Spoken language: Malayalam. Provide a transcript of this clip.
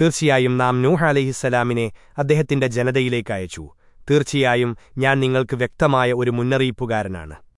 തീർച്ചയായും നാം നൂഹ് അലഹിസ്സലാമിനെ അദ്ദേഹത്തിന്റെ ജനതയിലേക്ക് അയച്ചു. തീർച്ചയായും ഞാൻ നിങ്ങൾക്ക് വ്യക്തമായ ഒരു മുന്നറിയിപ്പുകാരനാണ്.